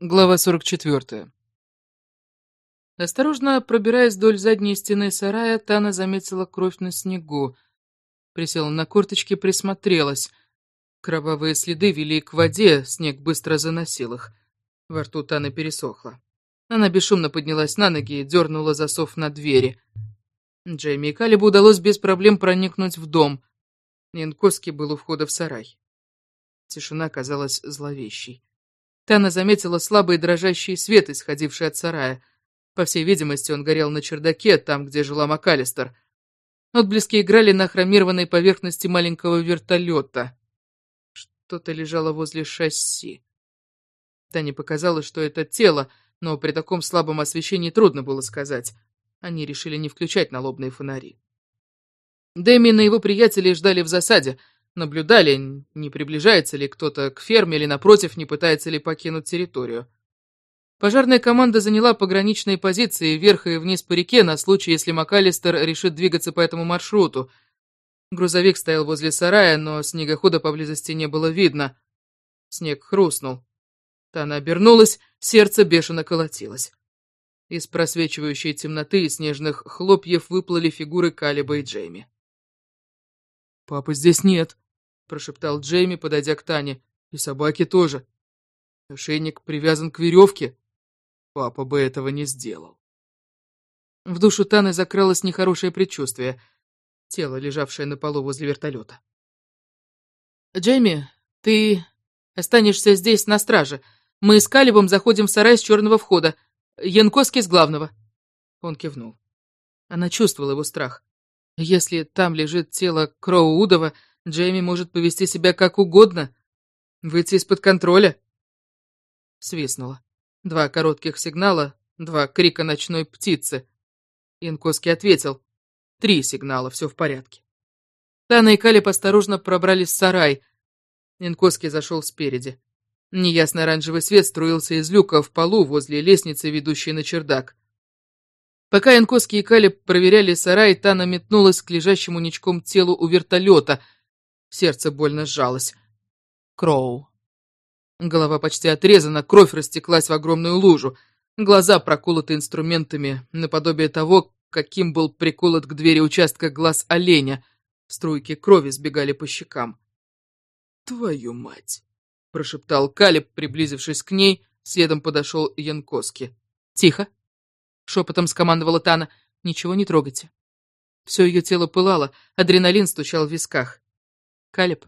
Глава 44. Осторожно пробираясь вдоль задней стены сарая, Тана заметила кровь на снегу. Присела на корточки, присмотрелась. Кровавые следы вели к воде, снег быстро заносил их. Во рту Таны пересохло. Она бесшумно поднялась на ноги и дернула засов на двери. Джейми и Калибу удалось без проблем проникнуть в дом. Янковский был у входа в сарай. Тишина казалась зловещей. Тана заметила слабый дрожащий свет, исходивший от сарая. По всей видимости, он горел на чердаке, там, где жила МакАлистер. Отблески играли на хромированной поверхности маленького вертолета. Что-то лежало возле шасси. Тане показалось, что это тело, но при таком слабом освещении трудно было сказать. Они решили не включать налобные фонари. Дэмин и его приятели ждали в засаде — Наблюдали, не приближается ли кто-то к ферме или, напротив, не пытается ли покинуть территорию. Пожарная команда заняла пограничные позиции вверх и вниз по реке на случай, если МакАлистер решит двигаться по этому маршруту. Грузовик стоял возле сарая, но снегохода поблизости не было видно. Снег хрустнул. Тана обернулась, сердце бешено колотилось. Из просвечивающей темноты и снежных хлопьев выплыли фигуры Калиба и Джейми. «Папы здесь нет», — прошептал Джейми, подойдя к Тане. «И собаки тоже. Ошейник привязан к веревке. Папа бы этого не сделал». В душу Таны закралось нехорошее предчувствие. Тело, лежавшее на полу возле вертолета. «Джейми, ты останешься здесь на страже. Мы с Калибом заходим в сарай с черного входа. Янковский с главного». Он кивнул. Она чувствовала его страх. Если там лежит тело Кроуудова, Джейми может повести себя как угодно, выйти из-под контроля. Свистнуло. Два коротких сигнала, два крика ночной птицы. Янковский ответил. Три сигнала, все в порядке. Тана и Калиб осторожно пробрались в сарай. Янковский зашел спереди. Неясный оранжевый свет струился из люка в полу возле лестницы, ведущей на чердак. Пока Янковский и Калиб проверяли сарай, Тана метнулась к лежащему ничком телу у вертолета — Сердце больно сжалось. Кроу. Голова почти отрезана, кровь растеклась в огромную лужу. Глаза проколоты инструментами, наподобие того, каким был приколот к двери участка глаз оленя. Струйки крови сбегали по щекам. «Твою мать!» — прошептал Калиб, приблизившись к ней, следом подошел Янковский. «Тихо!» — шепотом скомандовала Тана. «Ничего не трогайте». Все ее тело пылало, адреналин стучал в висках. Калеб,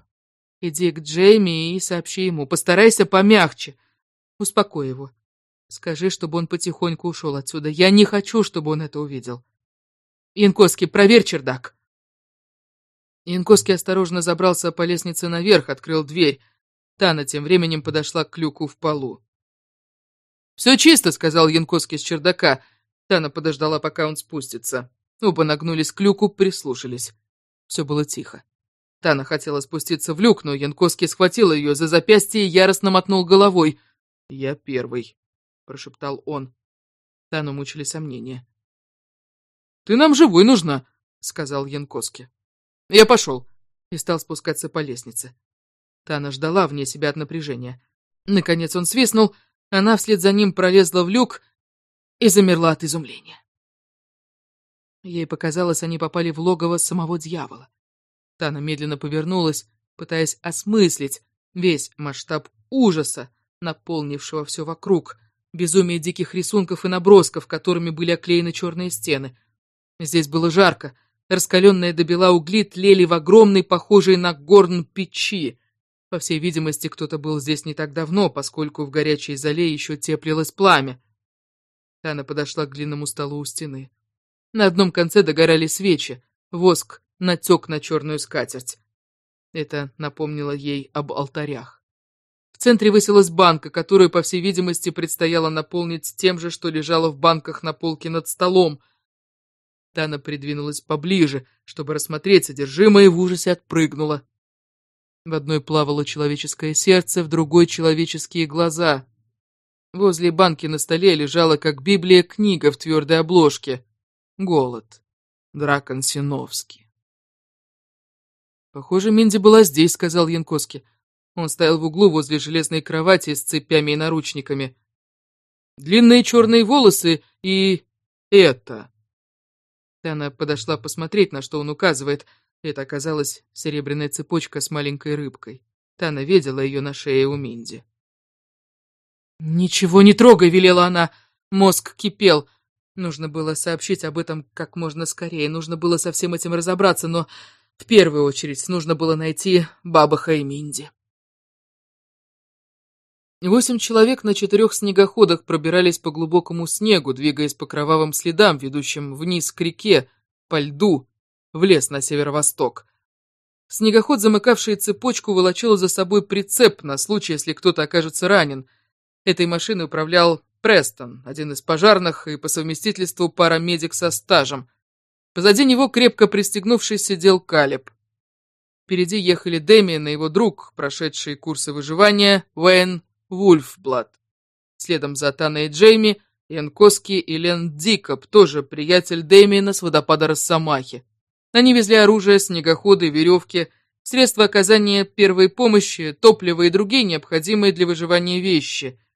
иди к Джейми и сообщи ему. Постарайся помягче. Успокой его. Скажи, чтобы он потихоньку ушел отсюда. Я не хочу, чтобы он это увидел. Янковский, проверь чердак. Янковский осторожно забрался по лестнице наверх, открыл дверь. Тана тем временем подошла к люку в полу. «Все чисто», — сказал Янковский с чердака. Тана подождала, пока он спустится. Оба нагнулись к люку, прислушались. Все было тихо. Тана хотела спуститься в люк, но Янковский схватил ее за запястье и яростно мотнул головой. «Я первый», — прошептал он. Тану мучили сомнения. «Ты нам живой нужна», — сказал Янковский. «Я пошел», — и стал спускаться по лестнице. Тана ждала вне себя от напряжения. Наконец он свистнул, она вслед за ним пролезла в люк и замерла от изумления. Ей показалось, они попали в логово самого дьявола. Тана медленно повернулась, пытаясь осмыслить весь масштаб ужаса, наполнившего все вокруг, безумие диких рисунков и набросков, которыми были оклеены черные стены. Здесь было жарко, раскаленные до бела угли тлели в огромной, похожей на горн печи. По всей видимости, кто-то был здесь не так давно, поскольку в горячей зале еще теплилось пламя. Тана подошла к длинному столу у стены. На одном конце догорали свечи, воск натек на черную скатерть. Это напомнило ей об алтарях. В центре высилась банка, которую, по всей видимости, предстояло наполнить тем же, что лежало в банках на полке над столом. Тана придвинулась поближе, чтобы рассмотреть содержимое, и в ужасе отпрыгнула. В одной плавало человеческое сердце, в другой — человеческие глаза. Возле банки на столе лежала, как Библия, книга в твердой обложке. «Голод». Дракон Синовский. «Похоже, Минди была здесь», — сказал Янковский. Он стоял в углу возле железной кровати с цепями и наручниками. Длинные черные волосы и... это. Тана подошла посмотреть, на что он указывает. Это оказалась серебряная цепочка с маленькой рыбкой. Тана видела ее на шее у Минди. «Ничего не трогай!» — велела она. Мозг кипел. Нужно было сообщить об этом как можно скорее, нужно было со всем этим разобраться, но в первую очередь нужно было найти Бабаха и Минди. Восемь человек на четырех снегоходах пробирались по глубокому снегу, двигаясь по кровавым следам, ведущим вниз к реке, по льду, в лес на северо-восток. Снегоход, замыкавший цепочку, волочил за собой прицеп на случай, если кто-то окажется ранен. Этой машиной управлял Престон, один из пожарных и по совместительству парамедик со стажем. Позади него, крепко пристегнувшись, сидел Калеб. Впереди ехали Дэмиен и его друг, прошедшие курсы выживания, Уэйн Вульфблад. Следом за Таной и Джейми, Янкоски и Лен Дикоп, тоже приятель Дэмиена с водопада Росомахи. Они везли оружие, снегоходы, веревки, средства оказания первой помощи, топливо и другие необходимые для выживания вещи –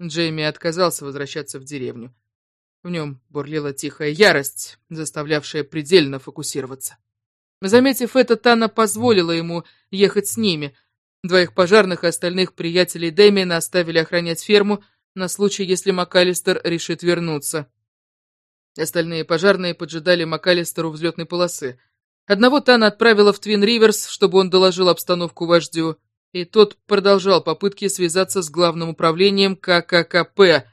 Джейми отказался возвращаться в деревню. В нем бурлила тихая ярость, заставлявшая предельно фокусироваться. Заметив это, Тана позволила ему ехать с ними. Двоих пожарных и остальных приятелей Дэмиена оставили охранять ферму на случай, если МакАлистер решит вернуться. Остальные пожарные поджидали МакАлистеру взлетной полосы. Одного Тана отправила в Твин Риверс, чтобы он доложил обстановку вождю и тот продолжал попытки связаться с главным управлением КККП.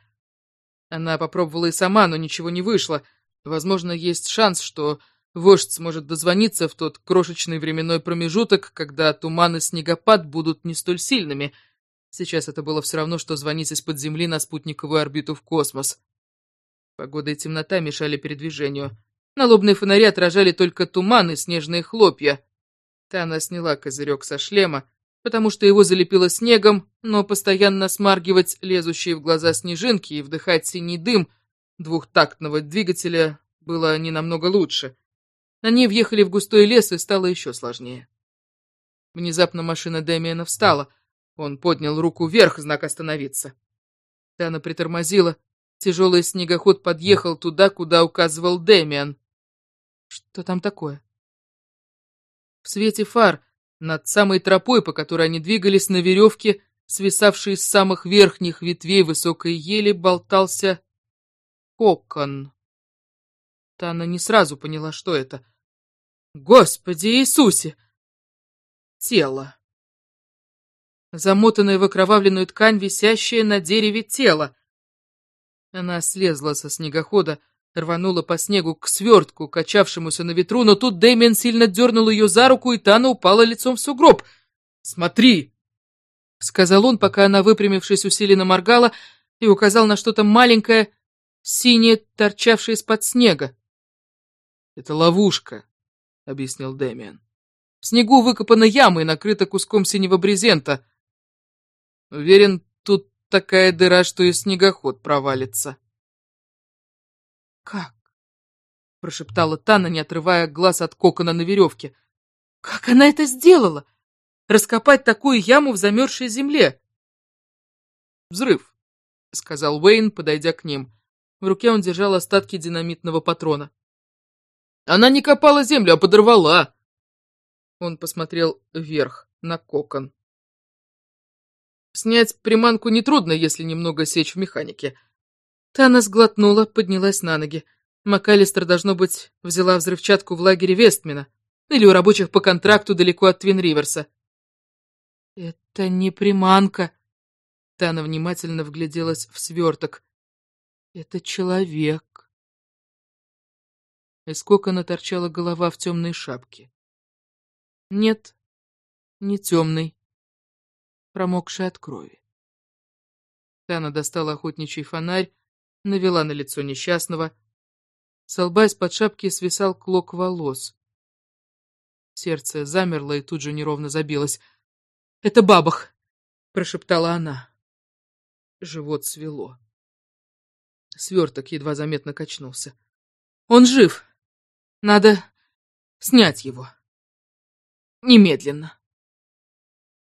Она попробовала и сама, но ничего не вышло. Возможно, есть шанс, что вождь сможет дозвониться в тот крошечный временной промежуток, когда туман и снегопад будут не столь сильными. Сейчас это было все равно, что звонить из-под земли на спутниковую орбиту в космос. Погода и темнота мешали передвижению. Налобные фонари отражали только туман и снежные хлопья. Тана сняла козырек со шлема, потому что его залепило снегом, но постоянно смаргивать лезущие в глаза снежинки и вдыхать синий дым двухтактного двигателя было не намного лучше. Они въехали в густой лес, и стало еще сложнее. Внезапно машина Дэмиена встала. Он поднял руку вверх, знак «Остановиться». Тана притормозила. Тяжелый снегоход подъехал туда, куда указывал Дэмиан. Что там такое? В свете фар над самой тропой, по которой они двигались на веревке, свисавшей с самых верхних ветвей высокой ели, болтался кокон. Тана не сразу поняла, что это. Господи Иисусе! Тело. Замотанное в окровавленную ткань, висящее на дереве тело. Она слезла со снегохода, Рванула по снегу к свертку, качавшемуся на ветру, но тут Дэмиан сильно дернул ее за руку, и Тана упала лицом в сугроб. «Смотри!» — сказал он, пока она, выпрямившись, усиленно моргала, и указал на что-то маленькое, синее, торчавшее из-под снега. «Это ловушка», — объяснил Дэмиан. «В снегу выкопана яма и накрыта куском синего брезента. Уверен, тут такая дыра, что и снегоход провалится». «Как?» — прошептала Тана, не отрывая глаз от кокона на веревке. «Как она это сделала? Раскопать такую яму в замерзшей земле?» «Взрыв», — сказал Уэйн, подойдя к ним. В руке он держал остатки динамитного патрона. «Она не копала землю, а подорвала!» Он посмотрел вверх, на кокон. «Снять приманку нетрудно, если немного сечь в механике. Тана сглотнула, поднялась на ноги. МакАлистер, должно быть, взяла взрывчатку в лагере Вестмина или у рабочих по контракту далеко от Твин-Риверса. «Это не приманка», — Тана внимательно вгляделась в сверток. «Это человек». Из кокона торчала голова в темной шапке. Нет, не темный, промокший от крови. Тана достала охотничий фонарь, навела на лицо несчастного. С лба из-под шапки свисал клок волос. Сердце замерло и тут же неровно забилось. «Это бабах!» — прошептала она. Живот свело. Сверток едва заметно качнулся. «Он жив! Надо снять его. Немедленно!»